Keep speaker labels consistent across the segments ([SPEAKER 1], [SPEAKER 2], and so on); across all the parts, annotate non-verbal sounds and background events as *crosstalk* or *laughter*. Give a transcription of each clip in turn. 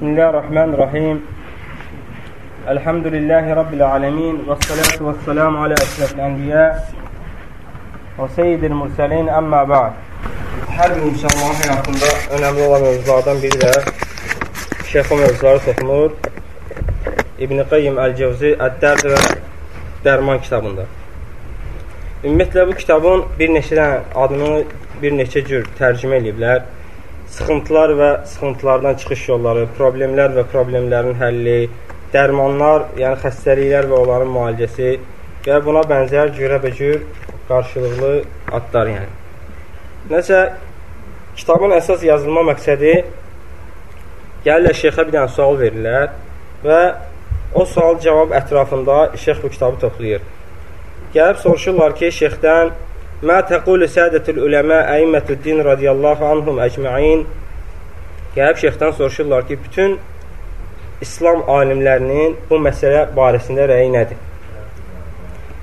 [SPEAKER 1] Bismillahirrahmanirrahim. Elhamdülillahi Rabbil alemin. Və salatu və selamu alə əsrəfil ənbiyə və seyyidil mürsəlin əmmə ba'd. Hər bir müsəlman həyatında önəmli olan mövzulardan biri də şeyx o mövzuları toxunur. İbn-i Qayyim Əl-Cevzi Əd-Dərd və Dərman kitabında. Ümumiyyətlə, bu kitabın bir neçə adını bir neçə cür tərcümə ediblər sıxıntılar və sıxıntılardan çıxış yolları, problemlər və problemlərin həlli, dərmanlar, yəni xəstəliklər və onların müalicəsi və buna bənzər cürəbəcür qarşılıqlı adlar yəni. Nəsə, kitabın əsas yazılma məqsədi gəlirlər şeyxə bir dənə sual verirlər və o sual cavab ətrafında şeyx bu kitabı toplayır. Gəlib soruşurlar ki, şeyxdən Mə təqulu sədətül uləmə əimmətüddin radiyallahu anhum əcməin Gəlib şeyxdən soruşurlar ki, bütün İslam alimlərinin bu məsələ barəsində rəyi nədir?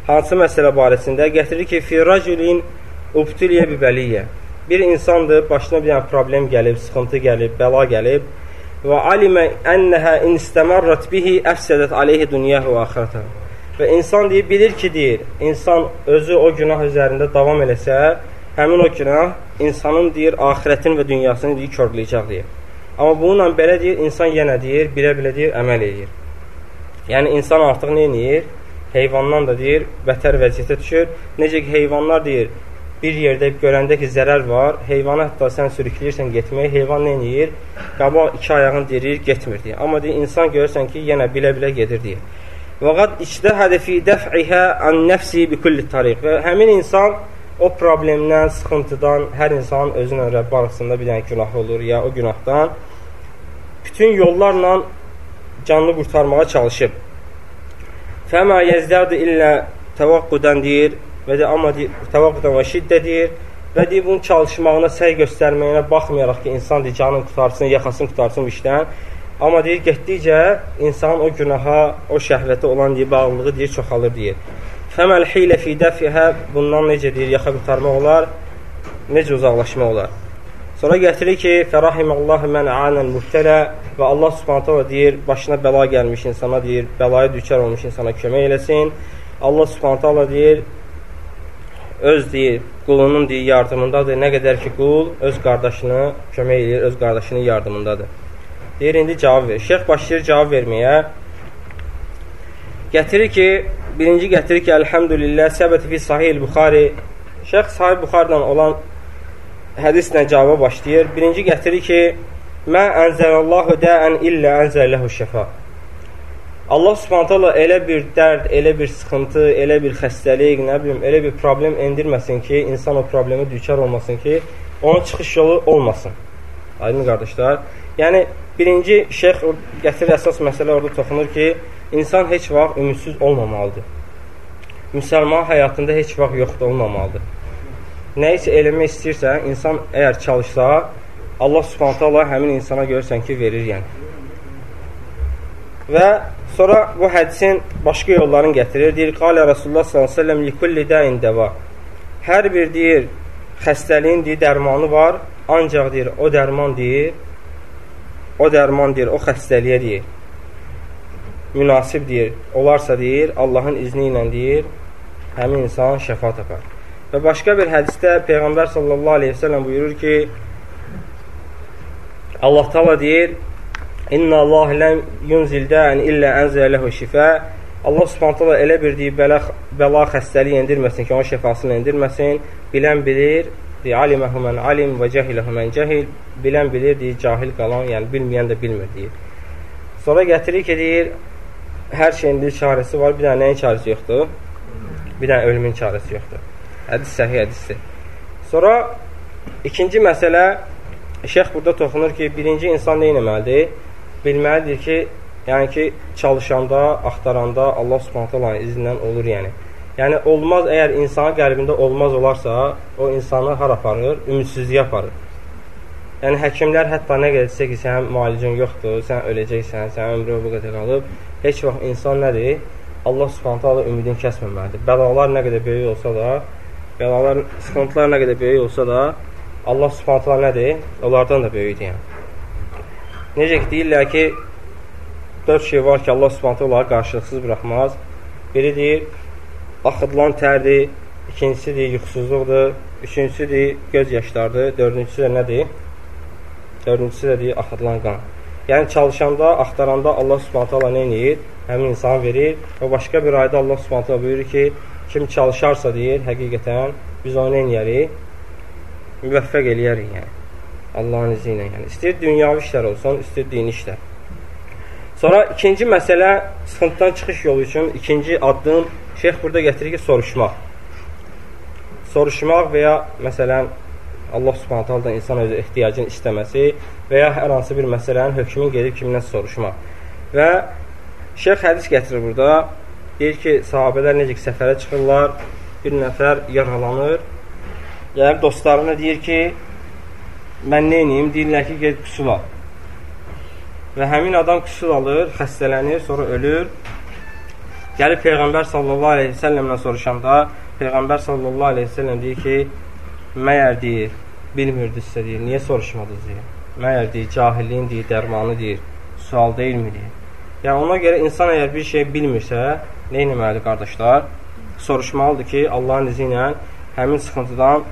[SPEAKER 1] Hansı məsələ barəsində? Gətirir ki, fi racülin ubtiliyə bibəliyyə Bir insandır, başına bir problem gəlib, sıxıntı gəlib, bəla gəlib və alimə ənnəhə inistəmərrət bihi əfsədət aleyhi dünyəhu və axirətə Və insan deyir, bilir ki, deyir, insan özü o günah üzərində davam eləsə, həmin o günah insanın deyir, axirətin və dünyasını deyir, körləyəcək deyir. Amma bununla belə deyir, insan yenə deyir, bilə-bilə deyir, əməl edir. Yəni, insan artıq nə edir? Heyvandan da deyir, bətər vəziyyətə düşür. Necə ki, heyvanlar deyir, bir yerdə görəndə ki, zərər var, heyvanı hətta sən sürükləyirsən getməyi, heyvan nə edir? Qabaq iki ayağını dirir, getmir deyir. Amma deyir, insan görürsən ki, yenə bilə-bilə gedir deyir. Və qad ictəhədə fi dəf'ihə an nəfsi bi kulli tariq. Və həmin insan o problemdən, sıxıntıdan, hər insanın özünlə Rəbb arasında bir dənə günah olur ya o günahdan bütün yollarla canını qurtarmağa çalışıb. Fəmə yəzdədi illə təvaqqudən deyir və də amma deyir, təvaqqudən və şiddə deyir və deyir, bunun çalışmağına, səy göstərməyinə baxmayaraq ki, insan deyir, canını qutarsın, yaxasını qutarsın işdən, Amma deyir, getdikcə insan o günaha, o şəhvətə olan deyir, bağlılığı deyir, çoxalır deyir. Fəməl hilə fi dəfihə bundan necə deyir, yaxa qutarmaq olar, necə uzaqlaşmaq olar. Sonra gətirir ki, fərahiməllahu mən anən mühtələ və Allah subhanətə deyir, başına bəla gəlmiş insana deyir, bəlaya düşər olmuş insana kömək eləsin. Allah subhanətə deyir, öz deyir, qulunun deyir, yardımındadır. Nə qədər ki, qul öz qardaşını kömək edir, öz qardaşının yardımındadır. Deyir, indi cavab ver. Şeyx başlayır cavab verməyə. Gətirir ki, birinci gətirir ki, əlhəmdülillah, səbəti fi sahih Buxari. Şeyx sahih Buxaridən olan hədislə cavaba başlayır. Birinci gətirir ki, Mə ənzəlallahu dəən illə ənzələhu şəfa. Allah subhanətələ elə bir dərd, elə bir sıxıntı, elə bir xəstəlik, nə bilim, elə bir problem endirməsin ki, insan o problemi düçar olmasın ki, onun çıxış yolu olmasın. Aydın qardaşlar. Yəni, Birinci şeyx gətirir əsas məsələ orada toxunur ki, insan heç vaxt ümidsiz olmamalıdır. Müsəlman həyatında heç vaxt yoxda olmamalıdır. Nə isə eləmək istəyirsə, insan əgər çalışsa, Allah subhanətə Allah həmin insana görürsən ki, verir yəni. Və sonra bu hədisin başqa yollarını gətirir. Deyir, qalə Rasulullah s.ə.v likulli dəin dəva. Hər bir deyir, xəstəliyin deyir, dərmanı var, ancaq deyir, o dərman deyir, o dərman deyir, o xəstəliyə deyir, münasib deyir, olarsa deyir, Allahın izni ilə deyir, həmin insan şəfa tapar. Və başqa bir hədisdə Peyğəmbər sallallahu aleyhi ve sellem buyurur ki, Allah tala deyir, İnna Allah ləm yunzildən illə ənzələhu şifə Allah subhanətələ elə bir deyir, bəla, bəla xəstəliyi endirməsin ki, onun şəfasını endirməsin. Bilən bilir, deyir, aliməhu mən alim və cəhiləhu mən cəhil, bilən bilir, deyir, cahil qalan, yəni bilməyən də bilmir, deyir. Sonra gətirir ki, deyir, hər şeyin deyir, çarəsi var, bir dənə nəyin çarəsi yoxdur? Bir dənə ölümün çarəsi yoxdur. Hədis səhih hədisdir. Sonra ikinci məsələ, şeyx burada toxunur ki, birinci insan nə eləməlidir? Bilməlidir ki, yəni ki, çalışanda, axtaranda Allah subhanətə izindən olur, yəni. Yəni, olmaz, əgər insanın qəlbində olmaz olarsa, o insanı har aparır? Ümidsizliyə aparır. Yəni, həkimlər hətta nə qədərsə ki, sənin müalicən yoxdur, sən öləcəksən, sənin ömrün bu qədər qalıb, heç vaxt insan nədir? Allah subhanətə Allah ümidini kəsməməlidir. Bəlalar nə qədər böyük olsa da, bəlalar, sıxıntılar nə qədər böyük olsa da, Allah subhanətə Allah nədir? Onlardan da böyükdür, yəni. Necə ki, deyirlər ki, dörd şey var ki, Allah subhanətə onları qarşılıqsız buraxmaz. Biri deyir, axıdılan tərdir, ikincisi deyir, yuxusuzluqdur, üçüncüsü deyir, göz yaşlardır, dördüncüsü də nədir? Dördüncüsü də deyir, axıdılan qan. Yəni, çalışanda, axtaranda Allah subhanətə Allah nə edir? Həmin insanı verir və başqa bir ayda Allah subhanətə Allah buyurur ki, kim çalışarsa deyir, həqiqətən biz onu eləyərik, müvəffəq eləyərik, yəni. Allahın izi ilə, yəni. İstəyir dünyavi işlər olsun, istəyir dini işlər. Sonra ikinci məsələ, sıxıntıdan çıxış yolu üçün ikinci addım, şeyx burada gətirir ki, soruşmaq. Soruşmaq və ya, məsələn, Allah subhanət halda insan özü ehtiyacını istəməsi və ya hər hansı bir məsələnin hökmün gedib kimdən soruşmaq. Və şeyx hədis gətirir burada, deyir ki, sahabələr necə ki, səfərə çıxırlar, bir nəfər yaralanır, gəlib dostlarına deyir ki, mən nə inəyim? Deyirlər ki, ged qüsul al. Və həmin adam qüsul alır, xəstələnir, sonra ölür. Gəlib Peyğəmbər sallallahu aleyhi ve səlləmlə soruşanda, Peyğəmbər sallallahu aleyhi ve səlləm deyir ki, məyər deyir, bilmirdinizsə deyir, niyə soruşmadınız deyir. Məyər deyir, cahilliyin deyir, dərmanı deyir, sual deyilmi deyir. Yəni ona görə insan əgər bir şey bilmirsə, nə etməlidir qardaşlar? Soruşmalıdır ki, Allahın izi ilə həmin sıxıntıdan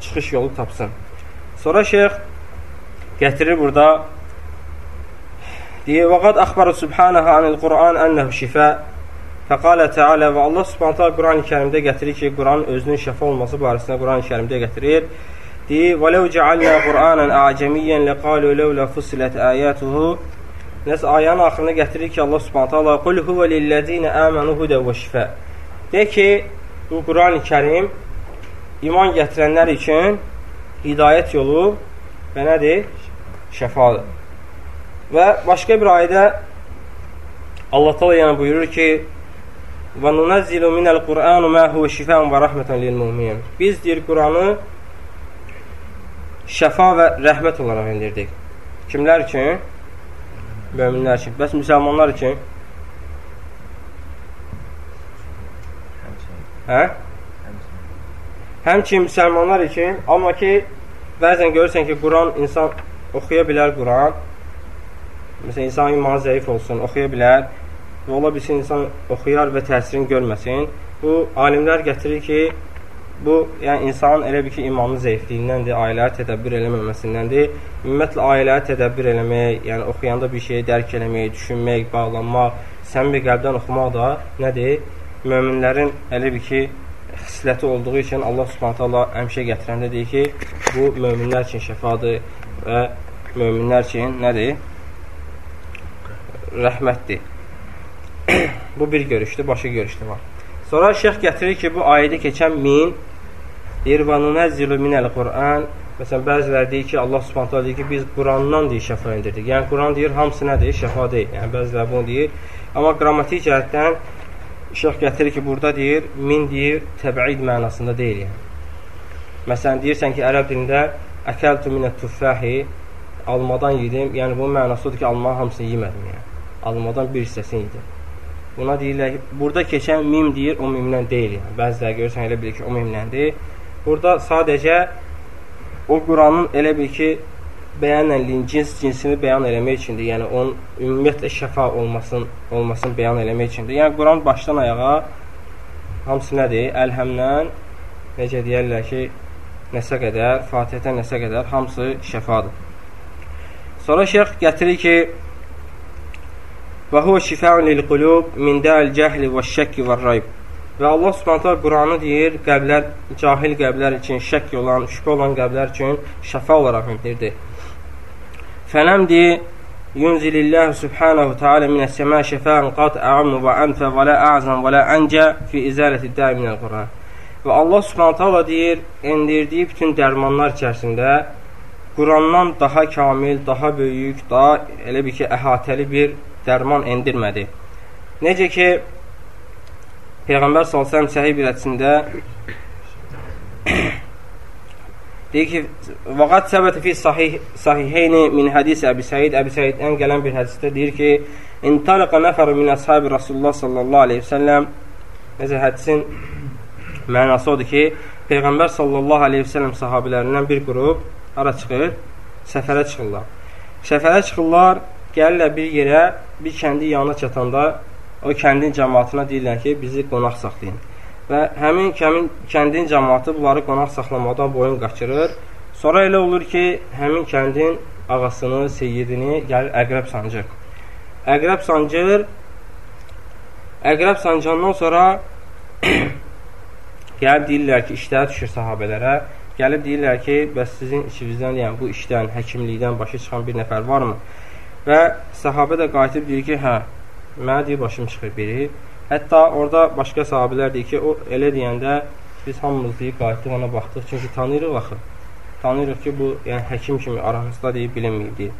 [SPEAKER 1] çıxış yolu tapsın. Sonra şeyx gətirir burada deyir, və qad əxbarı subhanəhə anil Qur'an ənəhu şifə fəqalə tealə və Allah subhanətə Quran-ı kərimdə gətirir ki, Quran özünün şəfa olması barəsində Quran-ı kərimdə gətirir. Deyir, və ləv cəalnə Qur'anən əcəmiyyən ləqalu ləvlə fusilət əyətuhu Nəsə ayənin axırına gətirir ki, Allah subhanətə Allah Qul huvə lilləzinə əmənu hudə və şifə De ki, bu Quran-ı kərim iman gətirənlər üçün hidayət yolu və nədir? Şəfadır. Və başqa bir ayədə Allah təala yəni buyurur ki: "Və nunəzzilu minəl Qur'anu ma huve şifaun və rahmeten lil mu'minin." Biz deyir Quranı şəfa və rəhmət olaraq endirdik. Kimlər üçün? Möminlər üçün. Bəs müsəlmanlar üçün? Hə? Həmçin müsəlmanlar üçün, amma ki, bəzən görürsən ki, Quran insan oxuya bilər Quran. Məsələn, insan imanı zəif olsun, oxuya bilər və ola bilsin insan oxuyar və təsirini görməsin. Bu, alimlər gətirir ki, bu, yəni insanın elə bir ki, imanı zəifliyindəndir, ailəyə tədəbbür eləməməsindəndir. Ümumiyyətlə, ailəyə tədəbbür eləmək, yəni oxuyanda bir şeyi dərk eləmək, düşünmək, bağlanmaq, səmimi qəlbdən oxumaq da nədir? Möminlərin elə bir ki, xisləti olduğu üçün Allah Subhanahu taala həmişə gətirəndə deyir ki, bu möminlər üçün şəfadır və möminlər üçün nədir? Rəhmətdir. *coughs* bu bir görüşdür, başqa görüşdə var. Sonra şeyx gətirir ki, bu ayədə keçən min deyir və nunəzzilu minəl Qur'an Məsələn, bəziləri deyir ki, Allah subhanət deyir ki, biz Qurandan deyir, şəfa indirdik. Yəni, Quran deyir, hamısı nədir? Şəfa deyil. Yəni, bəziləri bunu deyir. Amma qrammatik cəhətdən Şeyx gətirir ki, burada deyir, min deyir, təbəid mənasında deyil yəni. Məsələn, deyirsən ki, ərəb dilində əkəltu minət tüffəhi, almadan yedim, yəni bunun mənası odur ki, almanın hamısını yemədim yəni. Almadan bir hissəsini yedim. Buna deyirlər ki, burada keçən mim deyir, o mimdən deyil yəni. Bəziləri görürsən, elə bilir ki, o mimdəndir. Burada sadəcə o Quranın elə bil ki, bəyanənliyin cins cinsini bəyan eləmək üçündür. Yəni onun ümumiyyətlə şəfa olmasın, olmasını bəyan eləmək üçündür. Yəni Quran başdan ayağa hamısı nədir? Əlhəmdən necə deyirlər ki, nəsə qədər, Fatihədən nəsə qədər hamısı şəfadır. Sonra şeyx gətirir ki, və huve şifəun lil qulub min da'il cəhli və şəkki və rayb. Və Allah Subhanahu Quranı deyir, qəblər, cahil qəblər üçün, şək olan, şübhə olan qəblər üçün şəfa olaraq indirdi. Fələmdi yunzilillahu subhanahu ta'ala minəs-səma şəfəən qat a'amnu və ənfə və la a'zam və la əncə fi izələti da'i minəl Quran. Və Allah subhanahu ta'ala deyir, endirdiyi bütün dərmanlar içərisində Qurandan daha kamil, daha böyük, daha elə bir ki, əhatəli bir dərman endirmədi. Necə ki, Peyğəmbər s.ə.v səhih bir hədisində *coughs* Deyir ki, vaqat səbətə fi sahih, sahiheyni min hədisi Əbi Səid, Əbi Səiddən gələn bir hədisdə deyir ki, İntaliqa nəfəru min əshabi Rasulullah sallallahu aleyhi ve səlləm Necə hədisin *coughs* mənası odur ki, Peyğəmbər sallallahu aleyhi ve səlləm sahabilərindən bir qrup ara çıxır, səfərə çıxırlar. Səfərə çıxırlar, gəlirlər bir yerə, bir kəndi yanına çatanda o kəndin cəmaatına deyirlər ki, bizi qonaq saxlayın. Və həmin kəmin, kəndin cəmaatı bunları qonaq saxlamadan boyun qaçırır. Sonra elə olur ki, həmin kəndin ağasını, seyyidini gəlir əqrəb sancır. Əqrəb sancır, əqrəb sancandan sonra *clears throat* gəlib deyirlər ki, işləri düşür sahabələrə. Gəlib deyirlər ki, bəs sizin içinizdən, yəni bu işdən, həkimlikdən başı çıxan bir nəfər varmı? Və sahabə də qayıtıb deyir ki, hə, mənə deyir, başım çıxır biri. Hətta orada başqa sahabələr deyir ki, o elə deyəndə biz hamımız deyib qayıtdıq ona baxdıq. Çünki tanıyırıq axı. Tanıyırıq ki, bu yəni həkim kimi aramızda deyib bilinməyib deyir.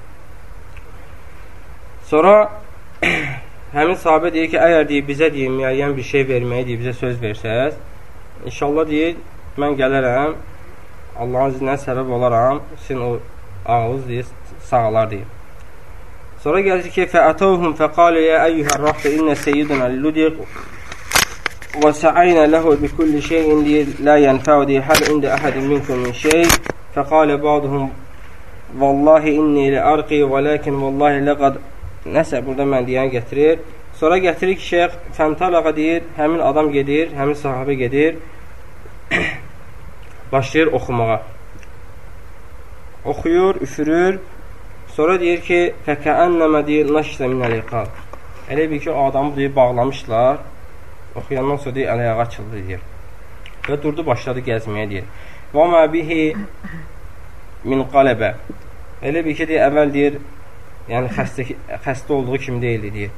[SPEAKER 1] Sonra *clears throat* həmin sahabə deyir ki, əgər deyir, bizə deyir, müəyyən bir şey verməyi deyir, bizə söz versəz, inşallah deyir, mən gələrəm, Allahın izinlə səbəb olaram, sizin o ağız deyir, sağlar deyir. Sonra gəlir ki, fəətəvhum fəqalə yə əyyuhər rəxtə innə seyyidunə ludiq və sə'aynə ləhu bi kulli şeyin deyir, lə yənfəu deyir, həl ində əhədin minkum min şey fəqalə ba'duhum vallahi inni lə arqi və ləkin vallahi ləqad nəsə burada mən deyən gətirir. Sonra gətirir ki, şeyx fəntalaqa deyir, həmin adam gedir, həmin sahabə gedir, *clears throat* başlayır oxumağa. Oxuyur, üfürür, Sonra deyir ki, fəkəənnəmə deyir, naşsə minəl-iqal. Elə bir ki, o adamı deyir, bağlamışlar. Oxuyandan sonra deyir, əl-ayağa açıldı deyir. Və durdu, başladı gəzməyə deyir. Və mə bihi min qaləbə. Elə bir ki, deyir, əvvəl deyir, yəni xəstə, xəstə olduğu kimi deyildi deyir.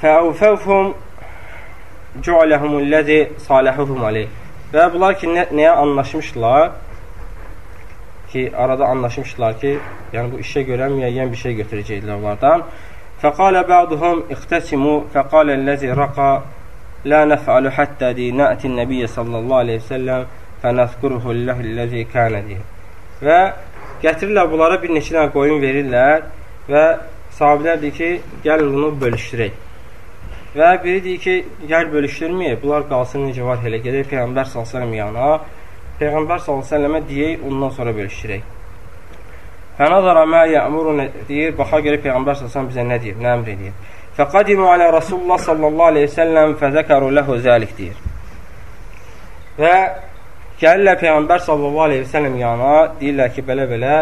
[SPEAKER 1] Fəəvfəvhum cualəhumulləzi saləhəhum aleyh. Və bunlar ki, nə, nəyə anlaşmışlar? Ki, arada anlaşmışlar ki, yəni bu işə görə müəyyən bir şey götürəcəklər onlardan. Fəqalə bə'duhum ixtəsimu fəqaləl-ləzi raqa la nəf'alu həttə di nə'tin nəbiyyə sallallahu aleyhi və səlləm fənəzkuruhu ləzi kənə deyir. Və gətirirlər bunlara bir neçə dənə qoyun verirlər və sahabilər deyir ki, gəlin bunu bölüşdürək. Və biri deyir ki, gəl bölüşdürməyək, bunlar qalsın necə var elə gedək Peyğəmbər sallallahu yanına Peyğəmbər s.ə.və deyək, ondan sonra bölüşdürək. Fənazara mə yəmurun deyir, baxa görə Peyğəmbər s.ə.və bizə nə deyir, nə əmr edir. Fəqadimu alə Rasulullah sallallahu aleyhi səlləm fəzəkəru ləhu zəlik deyir. Və gəlirlər Peyğəmbər sallallahu aleyhi səlləm yana, deyirlər ki, belə-belə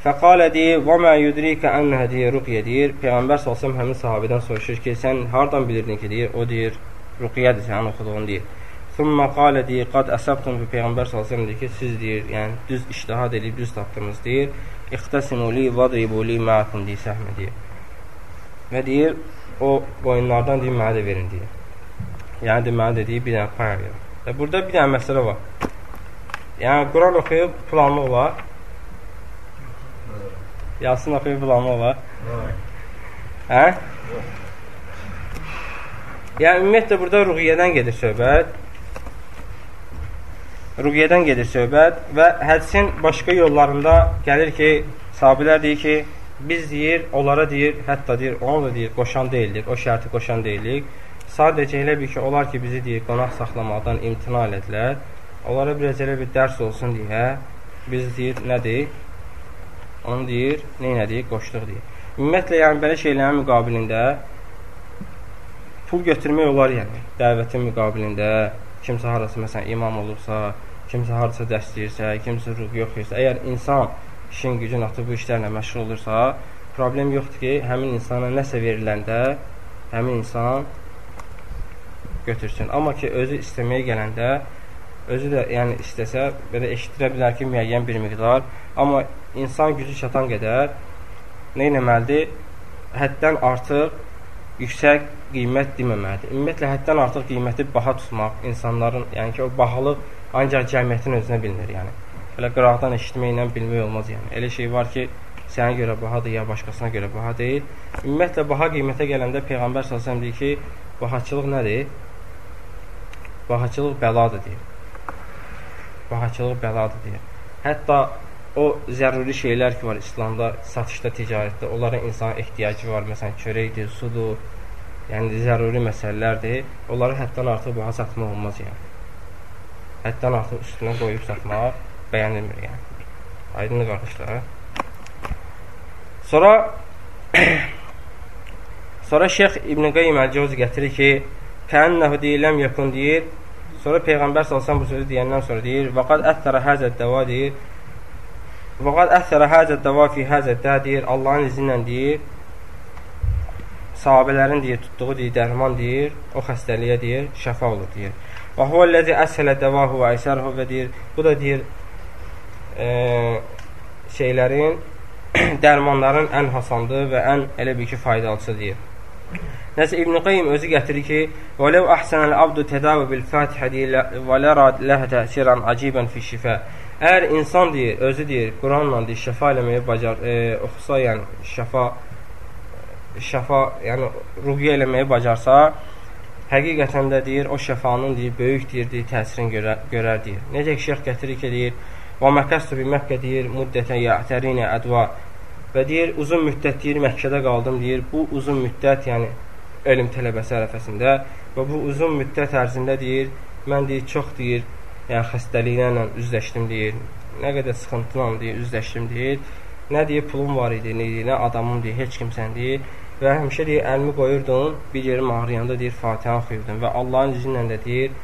[SPEAKER 1] Fəqalə deyir, və mə yudrikə ənə deyir, ruqyə deyir. Peyğəmbər s.ə.v həmin sahabədən soruşur ki, sən hardan bilirdin ki, deyir, o deyir, ruqyədir sənin oxuduğun deyir. Thumma qalə deyir, qad əsəbtum fi Peyğəmbər s.ə.v deyir ki, siz deyir, yəni düz iştihad edib, düz tapdınız deyir. İxtəsimu li vadribu li ma'akum deyir, səhmə deyir. Və deyir, o qoyunlardan deyir, mənə də verin deyir. Yəni deməli də deyir, bir dənə pay verin. Və burada bir dənə məsələ var. Yəni Quran oxuyub planlıq var. Yasin oxuyub planlıq var. Hə? Yəni ümumiyyətlə burada ruhiyyədən gedir söhbət. Ruqiyyədən gedir söhbət və hədisin başqa yollarında gəlir ki, sahabilər deyir ki, biz deyir, onlara deyir, hətta deyir, onu da deyir, qoşan deyildik, o şərti qoşan deyilik. Sadəcə elə bir ki, onlar ki, bizi deyir, qonaq saxlamaqdan imtina elədilər. Onlara biraz elə bir dərs olsun deyə, biz deyir, nədir? Onu deyir, neynədik? Qoşduq deyir. Ümumiyyətlə, yəni belə şeylərin müqabilində pul götürmək olar, yəni, dəvətin müqabilində kimsə harası məsələn imam olursa, kimsə harasa dəstəyirsə, kimsə ruh yoxdursa, əgər insan işin gücün atıb bu işlərlə məşğul olursa, problem yoxdur ki, həmin insana nəsə veriləndə həmin insan götürsün. Amma ki, özü istəməyə gələndə özü də yəni istəsə, belə eşidirə bilər ki, müəyyən bir miqdar, amma insan gücü çatan qədər nə etməlidir? Həddən artıq yüksək qiymət deməməlidir. Ümumiyyətlə, həddən artıq qiyməti baha tutmaq insanların, yəni ki, o bahalıq Ancaq cəmiyyətin özünə bilinir, yəni. Belə qıraqdan eşitməklə bilmək olmaz, yəni. Elə şey var ki, sənə görə bahadır ya başqasına görə baha deyil. Ümumiyyətlə, baha qiymətə gələndə Peyğəmbər s.ə.v deyir ki, bahaçılıq nədir? Bahaçılıq bəladır, deyir. Bahaçılıq bəladır, deyir. Hətta o zəruri şeylər ki var İslamda, satışda, ticarətdə, onların insana ehtiyacı var. Məsələn, çörəkdir, sudur, yəni zəruri məsələlərdir. Onları həddən artıq baha satmaq olmaz, yəni həddən artıq üstünə qoyub satmaq bəyənilmir, yəni. Aydınlı qardaşlar. Sonra *clears throat* sonra Şeyx İbn Qayyim Əl-Cəvzi gətirir ki, "Kənnəhu deyiləm yekun" deyir. Sonra peyğəmbər sallallahu bu sözü deyəndən sonra deyir: "Və qad əthərə həzə dəva" deyir. "Və qad əthərə həzə dəva fi həzə də" deyir. Allahın izni ilə deyir. Sahabələrin deyir tutduğu deyir dərman deyir, o xəstəliyə deyir, şəfa olur deyir. Və huvəllazi əsələ dəvahu və əsərhu və deyir, bu da deyir e, şeylərin *clears throat* dərmanların ən hasandır və ən elə bir ki, faydalısı deyir. Nəsə İbn Qayyim özü gətirir ki, "Və ləv əhsənəl abdu tədavi bil Fatihə deyir və lərə ləhə təsiran acibən fi şifə." Əgər insan deyir, özü deyir, Quranla deyir, şəfa eləməyi bacar, e, oxusa, yəni şəfa şəfa, yəni ruhiyyə eləməyi bacarsa, həqiqətən də deyir, o şəfanın deyir, böyük deyir, deyir təsirini görər, görər deyir. Necə ki, şeyx gətirir ki, deyir, Və məkəstu bi Məkkə deyir, müddətən yətərinə ədva. Və deyir, uzun müddət deyir, Məkkədə qaldım deyir. Bu uzun müddət, yəni elm tələbəsi ərəfəsində və bu uzun müddət ərzində deyir, mən deyir, çox deyir, yəni xəstəliklərlə üzləşdim deyir, nə qədər sıxıntılan deyir, üzləşdim deyir, nə deyir, pulum var idi, nə deyir, nə adamım deyir, heç kimsən deyir və həmişə deyir, əlimi qoyurdum, bir yerim ağrıyanda deyir, Fatihə oxuyurdum və Allahın izinlə də deyir,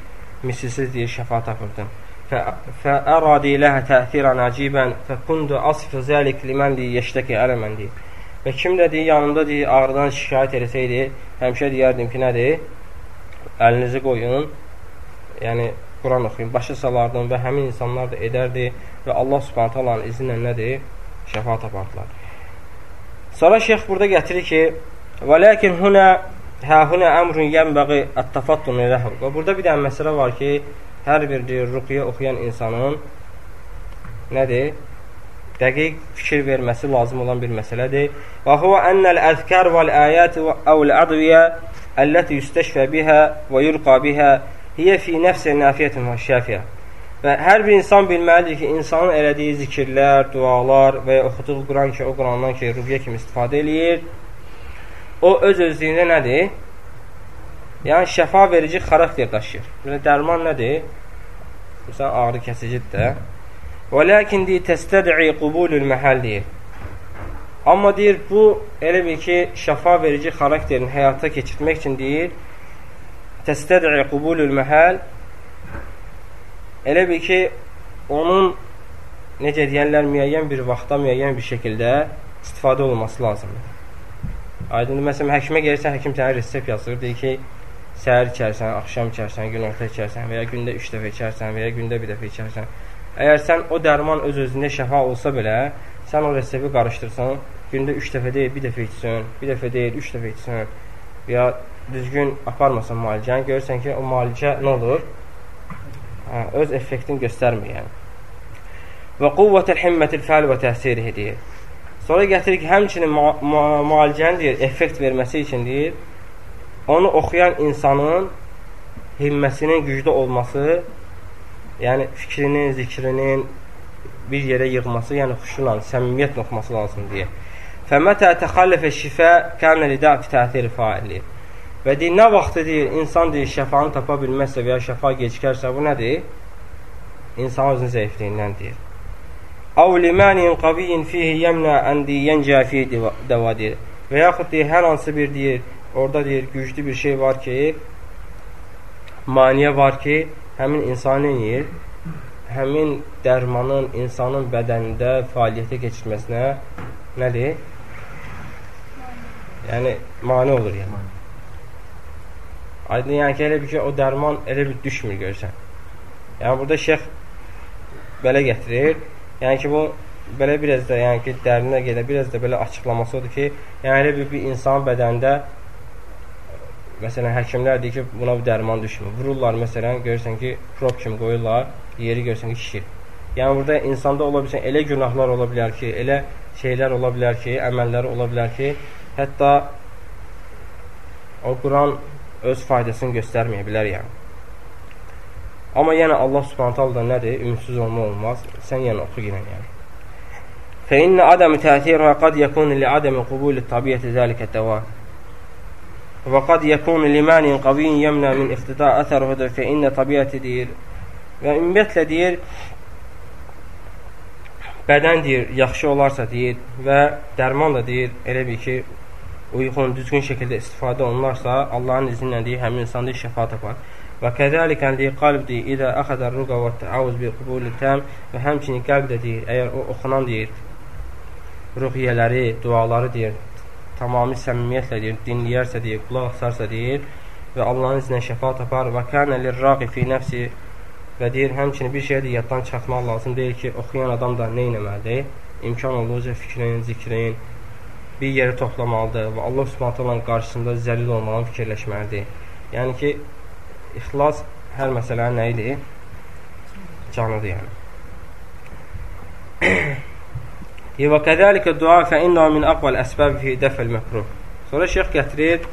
[SPEAKER 1] misilsiz deyir, şəfa tapırdım. Fə, fəəradi iləhə təthirən əcibən fəkundu asfı zəlik limən deyir, yeşdəki ələmən deyir. Və kim də deyir, yanımda deyir, ağrıdan şikayət eləsəydi, həmişə deyərdim ki, nədir? Əlinizi qoyun, yəni Quran oxuyun, başa salardım və həmin insanlar da edərdi və Allah subhanət Allahın izni ilə nədir? Şəfa tapardılar. Sonra şeyx burada gətirir ki, və ləkin hünə hə hünə əmrün yənbəği ət-təfattun eləhu. Və burada bir dənə məsələ var ki, hər bir deyir, ruqyə oxuyan insanın nədir? Dəqiq fikir verməsi lazım olan bir məsələdir. Və huvə ennəl əzkər vəl əyət əvl ədviyə əlləti yüstəşfə bihə və yulqa bihə hiyə fi nəfsə nəfiyyətin və şəfiyə. Və hər bir insan bilməlidir ki, insanın elədiyi zikirlər, dualar və ya oxuduğu Quran ki, o Qurandan ki, ruqyə kimi istifadə eləyir, o öz özlüyündə nədir? Yəni şəfa verici xarakter daşıyır. Yəni dərman nədir? Məsələn, ağrı kəsicidir də. Və lakin deyir, təstəd'i qubulul məhəl deyir. Amma deyir, bu elə bir ki, şəfa verici xarakterini həyata keçirmək üçün deyir, təstəd'i qubulul məhəl elə bir ki, onun necə deyənlər, müəyyən bir vaxtda, müəyyən bir şəkildə istifadə olunması lazımdır. Aydındır, məsələn, həkimə gəlirsən, həkim sənə resept yazır, deyir ki, səhər içərsən, axşam içərsən, günorta içərsən və ya gündə 3 dəfə içərsən və ya gündə bir dəfə içərsən. Əgər sən o dərman öz özündə şəfa olsa belə, sən o resepti qarışdırsan, gündə 3 dəfə deyil, bir dəfə içsən, bir dəfə deyil, 3 dəfə içsən və ya düzgün aparmasan müalicəni, görürsən ki, o müalicə nə olur? Hə, öz effektini göstərmir yəni. Və quvvətəl himmətil fəal və təsirihi deyir. Sonra gətirir ki, həmçinin müalicənin deyir, effekt verməsi üçün deyir, onu oxuyan insanın himməsinin güclü olması, yəni fikrinin, zikrinin bir yerə yığması, yəni xuşulan, səmimiyyətlə oxuması lazım deyə. Fəmətə təxallifə şifə kənə lidəfi təsiri faili. Və deyir, nə vaxtı deyir, insan deyir, şəfanı tapa bilməzsə və ya şəfa gecikərsə, bu nədir? İnsan özünün zəifliyindən deyir. Av limənin qaviyin fihi yəmnə əndi yəncə fi dəvadir. Və yaxud deyir, hər hansı bir deyir, orada deyir, güclü bir şey var ki, maniyə var ki, həmin insan eləyir, həmin dərmanın insanın bədənində fəaliyyətə keçirməsinə nədir? Yəni, mani olur yəni. Aydın, yəni ki, elə bir ki, o dərman elə bir düşmür görsən. Yəni, burada şeyx belə gətirir. Yəni ki, bu belə biraz da, yəni ki, dərinə gedə, biraz da belə açıqlaması odur ki, yəni elə bir, bir insanın bədənində Məsələn, həkimlər deyir ki, buna bir dərman düşmür. Vururlar, məsələn, görürsən ki, prop kimi qoyurlar, yeri görürsən ki, şişir. Yəni, burada insanda ola bilsən, elə günahlar ola bilər ki, elə şeylər ola bilər ki, əməlləri ola bilər ki, hətta o Quran öz faydasını göstərməyə bilər yəni. Amma yenə yəni, Allah Subhanahu taala da nədir? Ümidsiz olma olmaz. Sən yenə yəni, oxu yenə yəni. Fə inna adamı təsirə qad yekun li adami qubul təbiət zəlikə dəva. Və qad yekun li manin qaviyin yemna min iqtida əsəruhu fə inna təbiəti deyir. Və ümumiyyətlə deyir bədən deyir yaxşı olarsa deyir və dərman da deyir elə bir ki uyğun, düzgün şəkildə istifadə olunarsa, Allahın izni ilə deyir, həmin insan deyir, şəfa tapar. Və kədəlikən deyir, qalb deyir, idə əxədər ruqa və təavuz bir qubuli təm və həmçinin qəlb də deyir, əgər o oxunan deyir, ruhiyyələri, duaları deyir, tamami səmimiyyətlə deyir, dinləyərsə deyir, qulaq asarsa deyir və Allahın izinə şəfa tapar və kənə lirraqi fi nəfsi və deyir, həmçinin bir şey də yaddan çıxartmaq lazım deyil ki, oxuyan adam da nə etməlidir? İmkan olduqca fikrin, zikrin bir yeri toplamalıdır və Allah Subhanahu qarşısında zəlil olmadan fikirləşməlidir. Yəni ki, ixlas hər məsələnin nə idi? Canıdır yəni. *clears throat* Və kəzəlikə dua fə innahu min aqval əsbəb fi dəfəl məkruh. Sonra şeyx gətirir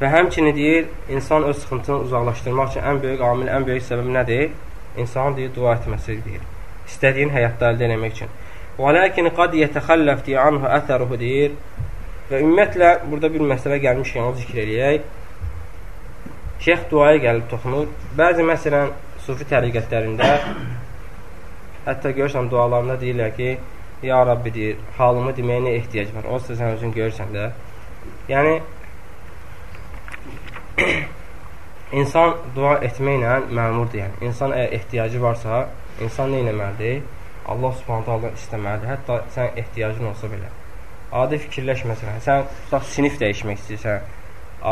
[SPEAKER 1] Və həmçinin deyir, insan öz sıxıntını uzaqlaşdırmaq üçün ən böyük amil, ən böyük səbəb nədir? İnsanın deyir, dua etməsi deyir. İstədiyin həyatda əldə eləmək üçün. Və lakin qad yətəxəlləf deyir, anhu əsəruhu deyir. Və ümumiyyətlə, burada bir məsələ gəlmişkən, o zikr eləyək. Şeyx duaya gəlib toxunur. Bəzi məsələn, sufi təriqətlərində *coughs* hətta görürsən dualarında deyirlər ki, Ya Rabbi deyir, halımı deməyə nə ehtiyac var? O sən özün görürsən də. Yəni, *coughs* insan dua etməklə məmurdur. Yəni insan əgər ehtiyacı varsa, insan nə etməlidir? Allah Subhanahu taala istəməlidir. Hətta sən ehtiyacın olsa belə. Adi fikirləş məsələn, sən tutaq sinif dəyişmək istəyirsən,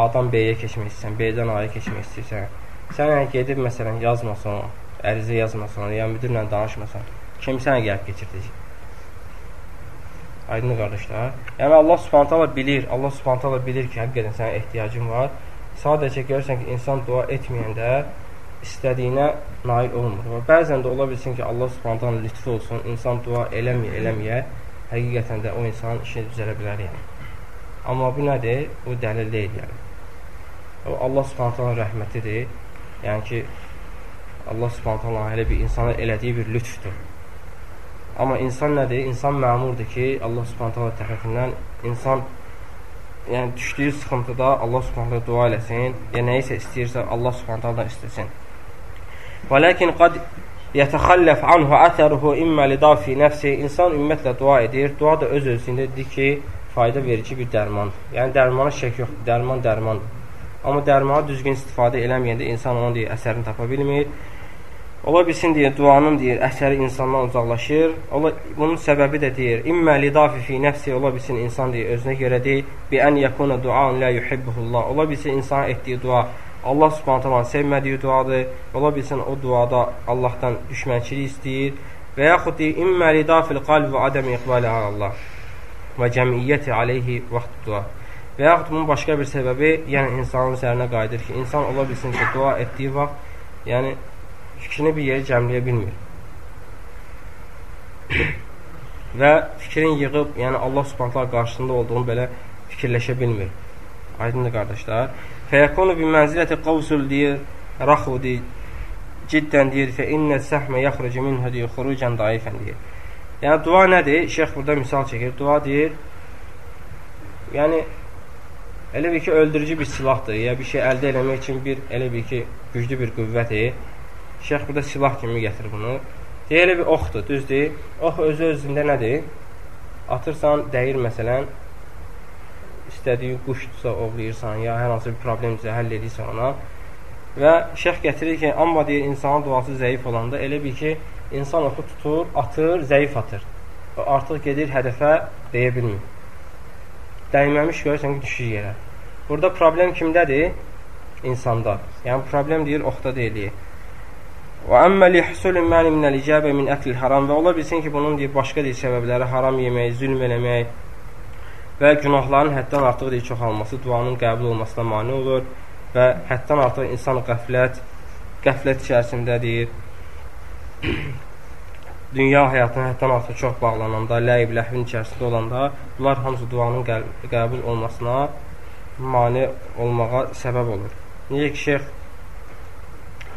[SPEAKER 1] A-dan B-yə keçmək istəyirsən, B-dən A-ya keçmək istəyirsən. Sən yəni gedib məsələn yazmasan, ərizə yazmasan, ya müdirlə danışmasan, kim sənə gəlib keçirdəcək? Aydın qardaşlar. Yəni Allah Subhanahu taala bilir, Allah Subhanahu taala bilir ki, həqiqətən sənə ehtiyacın var Sadəcə görürsən ki, insan dua etməyəndə istədiyinə nail olmur. Və bəzən də ola bilsin ki, Allah subhanətən lütfü olsun, insan dua eləməyə, eləməyə, həqiqətən də o insanın işini düzələ bilər yəni. Amma bu nədir? Bu dəlil deyil yəni. O Allah subhanətən rəhmətidir. Yəni ki, Allah subhanətən elə bir insana elədiyi bir lütfdür. Amma insan nədir? İnsan məmurdur ki, Allah subhanətən tərəfindən insan yəni düşdüyü sıxıntıda Allah Subhanahu dua eləsin, ya nə isə istəyirsə Allah Subhanahu istəsin. Və lakin qad yətəxəlləf anhu əsəruhu imma lidafi nəfsi. İnsan ümumiyyətlə dua edir. Dua da öz özündədir ki, fayda verici bir dərmandır. Yəni dərmana şək yoxdur. Dərman dərmandır. Amma dərmanı düzgün istifadə eləməyəndə insan onun deyir, əsərini tapa bilmir. Ola bilsin deyir, duanın deyir, əsəri insandan uzaqlaşır. Ola, bunun səbəbi də deyir, immə lidafi fi nəfsi, ola bilsin insan deyir, özünə görə deyir, bi ən yəkuna duan la yuhibbuhullah. Ola bilsin insan etdiyi dua Allah subhanətələ sevmədiyi duadır. Ola bilsin o duada Allahdan düşmənçilik istəyir. Və yaxud deyir, immə lidafil qalb və adəm iqbali Allah və cəmiyyəti aleyhi vaxt dua. Və yaxud bunun başqa bir səbəbi, yəni insanın üzərinə qayıdır ki, insan ola bilsin ki, dua etdiyi vaxt, yəni fikrini bir yerə cəmləyə bilmir. *coughs* və fikrin yığıb, yəni Allah Subhanahu qarşısında olduğunu belə fikirləşə bilmir. Aydındır qardaşlar. Fəyəkunu bi mənziləti qavsul deyir, raxu deyir, ciddən deyir, fə innə səhmə yaxrucu minhə deyir, xurucan daifən deyir. Yəni, dua nədir? Şeyx burada misal çəkir. Dua deyir, yəni, elə bir ki, öldürücü bir silahdır, ya bir şey əldə eləmək üçün bir, elə bir ki, güclü bir qüvvədir. Şeyx burada silah kimi gətirir bunu. Deyələ bir oxdur, düzdür? Ox özü özündə nədir? Atırsan, dəyir məsələn, istədiyin quşdursa ovlayırsan, ya hər hansı bir problemdirsə həll edirsən ona. Və şeyx gətirir ki, amma deyir, insanın duası zəif olanda elə bir ki, insan oxu tutur, atır, zəif atır. O artıq gedir hədəfə deyə bilmir. Dəyməmiş görürsən ki, düşür yerə. Burada problem kimdədir? İnsanda. Yəni, problem deyir, oxda deyilir. Və əmmə lihsulun məni minəl icabə min əklil haram və ola bilsin ki, bunun deyir, başqa deyir, səbəbləri haram yemək, zülm eləmək və günahların həddən artıq deyir, çoxalması duanın qəbul olmasına mani olur və həddən artıq insan qəflət, qəflət içərisində deyir, *clears throat* dünya həyatına həddən artıq çox bağlananda, ləyib ləhvin içərisində olanda, bunlar hamısı duanın qəbul olmasına mani olmağa səbəb olur. Necə ki, şeyx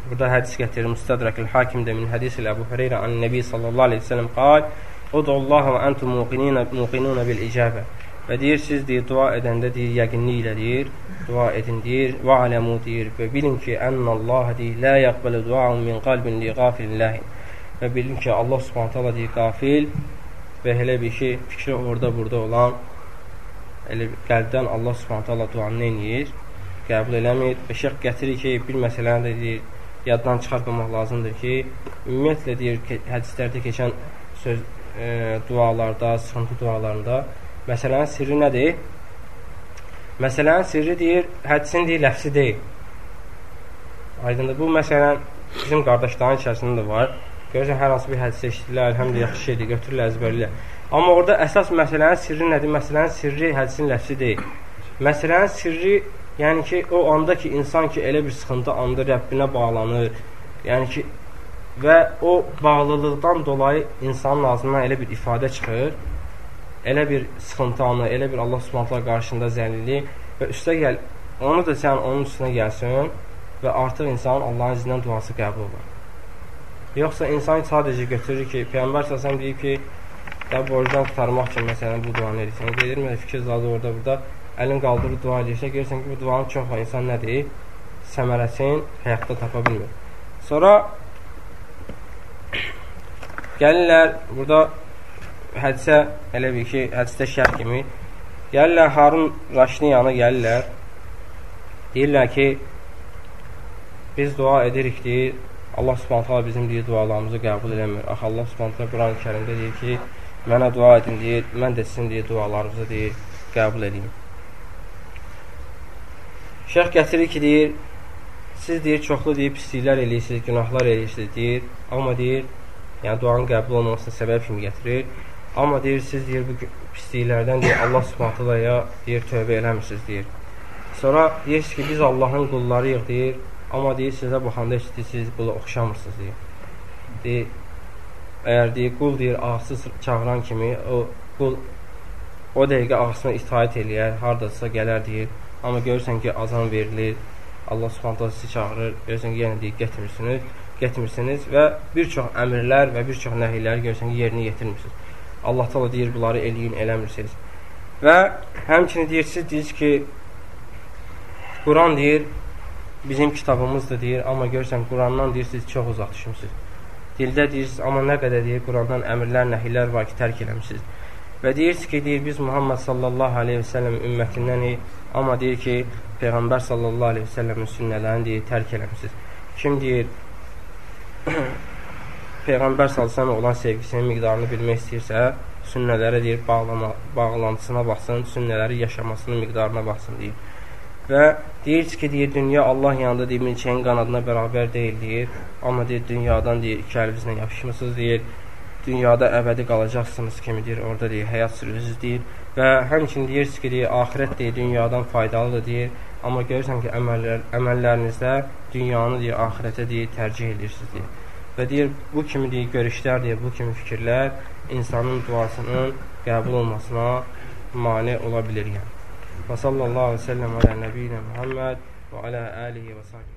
[SPEAKER 1] Burada hədis gətirir Müstədrəkül Hakimdə min hədis ilə Əbu Hüreyrə an Nəbi sallallahu əleyhi və səlləm qal: "Udullaha və entum muqinuna bil icabə." Və deyir siz deyir dua edəndə deyir yəqinlik ilə deyir, dua edin deyir və aləmu deyir və bilin ki, ennallah deyir la yaqbalu dua'un min qalbin li ghafilillah. və bildim ki, Allah subhanət hala deyir, qafil və elə bir ki, fikri orada-burada olan elə qəlbdən Allah subhanət hala duanı neyir? Qəbul eləmir və şeyh gətirir ki, bir məsələni də deyir, yaddan çıxartmamaq lazımdır ki, ümumiyyətlə deyir, hədislərdə keçən söz e, dualarda, sıxıntı dualarında məsələnin sirri nədir? Məsələnin sirri deyir, hədisin deyir, ləfsi deyil. Aydındır, bu məsələn bizim qardaşların içərisində də var. Görürsən, hər hansı bir hədisə işləyirlər, həm də yaxşı şeydir, götürürlər, əzbərləyirlər. Amma orada əsas məsələnin sirri nədir? Məsələnin sirri hədisin ləfsi deyil. Məsələnin sirri, yəni ki, o anda ki, insan ki, elə bir sıxıntı anda Rəbbinə bağlanır, yəni ki, və o bağlılıqdan dolayı insanın ağzından elə bir ifadə çıxır, elə bir sıxıntı anı, elə bir Allah subhanətlər qarşında zəlillik və üstə gəl, onu da sən onun üstünə gəlsin və artıq insanın Allahın izindən duası qəbul olur. Yoxsa insan sadəcə götürür ki, Peyğəmbər səsən deyib ki, da borcdan qutarmaq üçün məsələn bu duanı edirsən. Gedir, mən fikir zadı orada burada əlin qaldırıb dua edirsə, görürsən ki, bu duanın çox insan nədir? Səmərəsini həyatda tapa bilmir. Sonra *clears throat* Gəlirlər, burada hədisə, elə bir ki, hədisdə şərh kimi, gəlirlər Harun Raşidin yanına gəlirlər, deyirlər ki, biz dua edirik, deyir, Allah subhanətə bizim deyir, dualarımızı qəbul eləmir. Axı, Allah subhanətə Quran-ı kərimdə deyir ki, mənə dua edin, deyir, mən də sizin deyir, dualarınızı deyir, qəbul edeyim. Şeyh gətirir ki, deyir, siz deyir, çoxlu deyir, pisliklər eləyirsiniz, günahlar eləyirsiniz, deyir, amma deyir, yəni duanın qəbul olmamasına səbəb kimi gətirir. Amma deyir, siz deyir, bu pisliklərdən deyir, Allah subhanətələyə deyir, tövbə eləmirsiniz, deyir. Sonra deyirsiniz ki, biz Allahın qullarıyıq, deyir, amma deyir, sizə baxanda heç siz qula oxşamırsınız, deyir. Deyir, əgər deyir, qul deyir, ağsız çağıran kimi, o qul o dəqiqə ağasına itaət eləyər, haradasa gələr, deyir. Amma görürsən ki, azan verilir, Allah subhanətlə sizi çağırır, görürsən ki, yenə deyir, getmirsiniz getmirsiniz və bir çox əmrlər və bir çox nəhiyləri görürsən ki, yerinə yetirmirsiniz. Allah təala deyir, bunları eləyin, eləmirsiniz. Və həmçinin deyirsiniz, deyirsiniz ki, Quran deyir, bizim kitabımızdır deyir, amma görürsən Qurandan deyirsiniz, çox uzaq düşmüsünüz. Dildə deyirsiniz, amma nə qədər deyir, Qurandan əmrlər, nəhiylər var ki, tərk eləmişsiniz. Və deyirsiniz ki, deyir, biz Muhammed sallallahu aleyhi və səlləm ümmətindənik, amma deyir ki, Peyğəmbər sallallahu aleyhi və səlləmin sünnələrini deyir, tərk eləmişsiniz. Kim deyir, Peyğəmbər sallallahu olan sevgisinin miqdarını bilmək istəyirsə, sünnələrə deyir, bağlama, bağlantısına baxsın, sünnələri yaşamasının miqdarına baxsın deyir. Və deyir ki, deyir, dünya Allah yanında deyir, milçəyin qanadına bərabər deyil deyir. Amma deyir, dünyadan deyir, iki əlinizlə yapışmısınız deyir. Dünyada əbədi qalacaqsınız kimi deyir, orada deyir, həyat sürürsüz deyir. Və həmçinin deyirsiniz ki, deyir, axirət deyir, dünyadan faydalıdır deyir. Amma görürsən ki, əməllər, əməllərinizdə dünyanı deyir, axirətə deyir, tərcih edirsiniz deyir. Və deyir, bu kimi deyir, görüşlər deyir, bu kimi fikirlər insanın duasının qəbul olmasına mane ola bilir yəni. Və sallallahu aleyhi və səlləm alə nəbiyyinə Muhammed və alə alihi və sahibə səlləm.